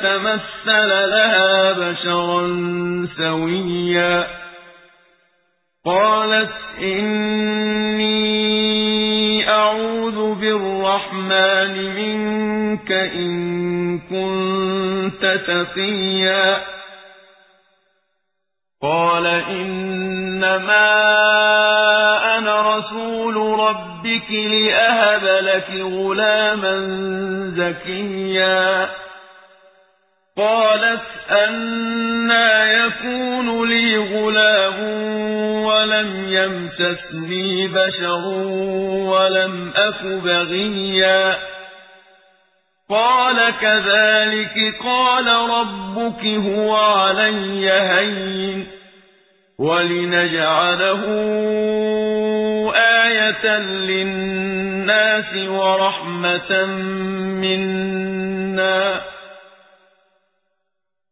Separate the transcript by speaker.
Speaker 1: فتمثل لها بشرا سويا. قالت إني أعوذ بالرحمن منك إن كنت تقيا. قال إنما أنا رسول ربك لأهب لك غلاما زكيا. قالت أنا يكون لي غلام ولم يمسسني بشر ولم أك بغيا. قال كذلك قال ربك هو علي هين ولنجعله آية للناس ورحمة منا.